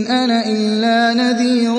إن أنا إلا نذير